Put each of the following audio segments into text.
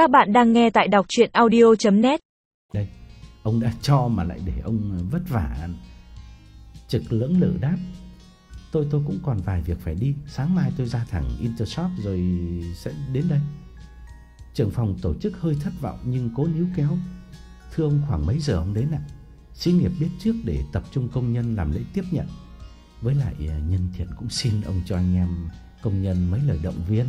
Các bạn đang nghe tại đọc chuyện audio.net Đây, ông đã cho mà lại để ông ờ, vất vả. Trực lưỡng lự đáp. Tôi tôi cũng còn vài việc phải đi. Sáng mai tôi ra thẳng Intershop rồi sẽ đến đây. Trưởng phòng tổ chức hơi thất vọng nhưng cố níu kéo. Thưa ông khoảng mấy giờ ông đến ạ? Xí nghiệp biết trước để tập trung công nhân làm lễ tiếp nhận. Với lại ờ, nhân thiện cũng xin ông cho anh em công nhân mấy lời động viên.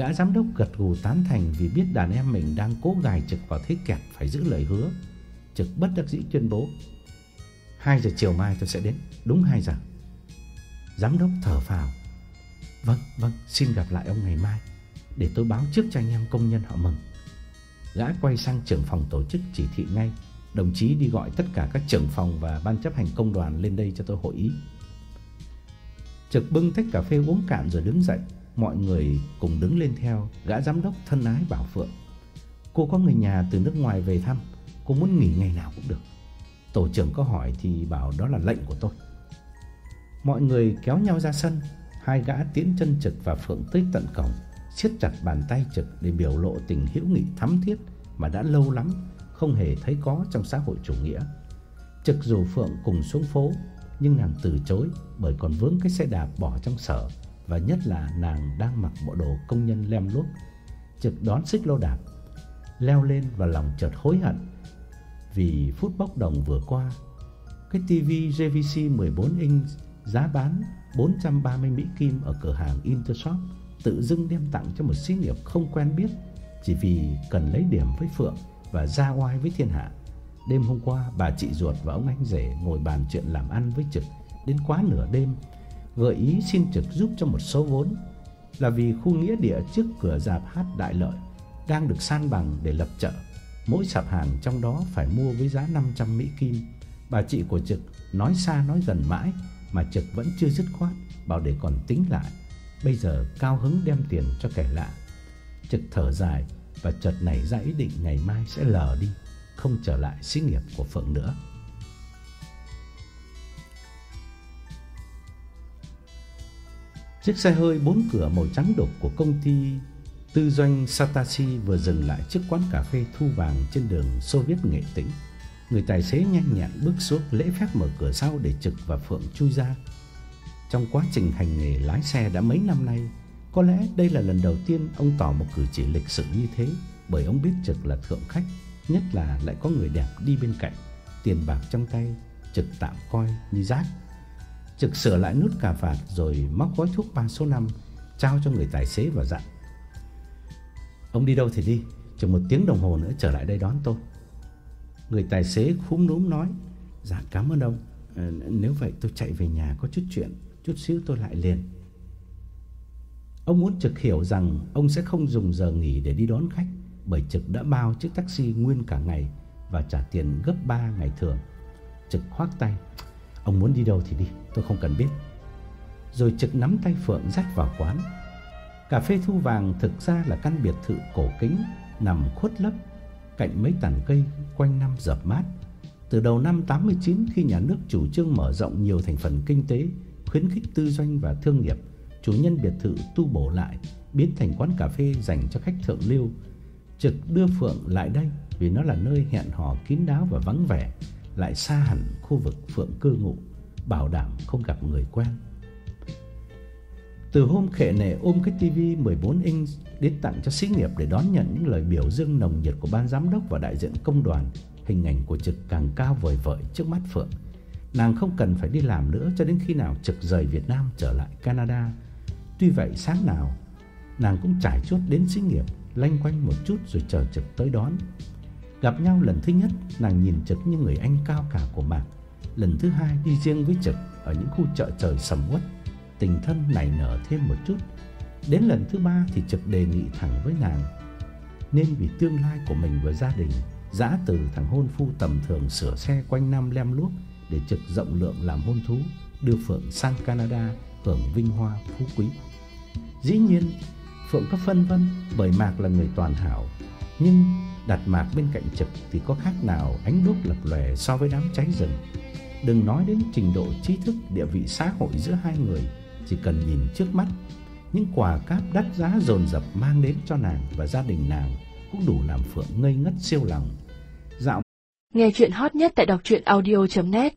Gã giám đốc gật gù tán thành vì biết đàn em mình đang cố gài Trực vào thế kẹt phải giữ lời hứa. Trực bất đắc dĩ tuyên bố: "2 giờ chiều mai tôi sẽ đến, đúng 2 giờ." Giám đốc thở phào: "Vâng, vâng, xin gặp lại ông ngày mai để tôi báo trước cho anh em công nhân họ mừng." Gã quay sang trưởng phòng tổ chức chỉ thị ngay: "Đồng chí đi gọi tất cả các trưởng phòng và ban chấp hành công đoàn lên đây cho tôi hội ý." Trực bưng tách cà phê uống cạn rồi đứng dậy, mọi người cùng đứng lên theo, gã giám đốc thân ái bảo Phượng. Cô có người nhà từ nước ngoài về thăm, cô muốn nghỉ ngày nào cũng được. Tổ trưởng có hỏi thì bảo đó là lệnh của tôi. Mọi người kéo nhau ra sân, hai gã tiến chân Trực và Phượng tới tận cổng, siết chặt bàn tay Trực để biểu lộ tình hữu nghị thắm thiết mà đã lâu lắm không hề thấy có trong xã hội chủ nghĩa. Trực dù Phượng cùng xuống phố, nhưng nàng từ chối bởi còn vướng cái xe đạp bỏ trong sở và nhất là nàng đang mặc bộ đồ công nhân lem luốc. Trực đón xích lô đạp, leo lên và lòng chợt hối hận vì phút bốc đồng vừa qua. Cái tivi JVC 14 inch giá bán 430 Mỹ Kim ở cửa hàng Intershop tự dưng đem tặng cho một xí nghiệp không quen biết chỉ vì cần lấy điểm với Phượng và ra oai với thiên hạ. Đêm hôm qua, bà chị ruột và ông anh rể ngồi bàn chuyện làm ăn với Trực đến quá nửa đêm, gợi ý xin Trực giúp cho một số vốn là vì khu nghĩa địa trước cửa rạp hát Đại Lợi đang được san bằng để lập chợ. Mỗi sạp hàng trong đó phải mua với giá 500 Mỹ Kim. Bà chị của Trực nói xa nói gần mãi mà Trực vẫn chưa dứt khoát, bảo để còn tính lại. Bây giờ cao hứng đem tiền cho kẻ lạ. Trực thở dài và chợt nảy ra ý định ngày mai sẽ lờ đi không trở lại xí nghiệp của Phượng nữa. Chiếc xe hơi bốn cửa màu trắng đục của công ty tư doanh Satashi vừa dừng lại trước quán cà phê thu vàng trên đường Xô Viết Nghệ Tĩnh. Người tài xế nhanh nhẹn bước xuống lễ phép mở cửa sau để Trực và Phượng chui ra. Trong quá trình hành nghề lái xe đã mấy năm nay, có lẽ đây là lần đầu tiên ông tỏ một cử chỉ lịch sự như thế, bởi ông biết Trực là thượng khách nhất là lại có người đẹp đi bên cạnh, tiền bạc trong tay, Trực tạm coi như rác. Trực sửa lại nút cà vạt rồi móc gói thuốc 3 số 5 trao cho người tài xế và dặn: "Ông đi đâu thì đi, chừng một tiếng đồng hồ nữa trở lại đây đón tôi." Người tài xế khúm núm nói: "Dạ cảm ơn ông, à, nếu vậy tôi chạy về nhà có chút chuyện, chút xíu tôi lại liền." Ông muốn Trực hiểu rằng ông sẽ không dùng giờ nghỉ để đi đón khách bởi Trực đã bao chiếc taxi nguyên cả ngày và trả tiền gấp 3 ngày thường. Trực khoác tay, ông muốn đi đâu thì đi, tôi không cần biết. Rồi Trực nắm tay Phượng dắt vào quán. Cà phê thu vàng thực ra là căn biệt thự cổ kính nằm khuất lấp cạnh mấy tàn cây quanh năm dập mát. Từ đầu năm 89 khi nhà nước chủ trương mở rộng nhiều thành phần kinh tế, khuyến khích tư doanh và thương nghiệp, chủ nhân biệt thự tu bổ lại, biến thành quán cà phê dành cho khách thượng lưu Trực đưa Phượng lại đây vì nó là nơi hẹn hò kín đáo và vắng vẻ, lại xa hẳn khu vực Phượng cư ngụ, bảo đảm không gặp người quen. Từ hôm khệ nệ ôm cái tivi 14 inch đến tặng cho xí nghiệp để đón nhận những lời biểu dương nồng nhiệt của ban giám đốc và đại diện công đoàn, hình ảnh của Trực càng cao vời vợi trước mắt Phượng. Nàng không cần phải đi làm nữa cho đến khi nào Trực rời Việt Nam trở lại Canada. Tuy vậy sáng nào nàng cũng trải chuốt đến xí nghiệp lanh quanh một chút rồi chờ Trực tới đón. Gặp nhau lần thứ nhất, nàng nhìn Trực như người anh cao cả của Mạc. Lần thứ hai đi riêng với Trực ở những khu chợ trời sầm uất, tình thân nảy nở thêm một chút. Đến lần thứ ba thì Trực đề nghị thẳng với nàng nên vì tương lai của mình và gia đình, dã từ thằng hôn phu tầm thường sửa xe quanh năm lem luốc để Trực rộng lượng làm hôn thú, đưa Phượng sang Canada hưởng vinh hoa phú quý. Dĩ nhiên, Phượng có phân vân bởi Mạc là người toàn hảo, nhưng đặt Mạc bên cạnh Trực thì có khác nào ánh đuốc lập lòe so với đám cháy rừng. Đừng nói đến trình độ trí thức, địa vị xã hội giữa hai người, chỉ cần nhìn trước mắt, những quà cáp đắt giá dồn dập mang đến cho nàng và gia đình nàng cũng đủ làm Phượng ngây ngất siêu lòng. Dạo Nghe chuyện hot nhất tại đọc truyện audio.net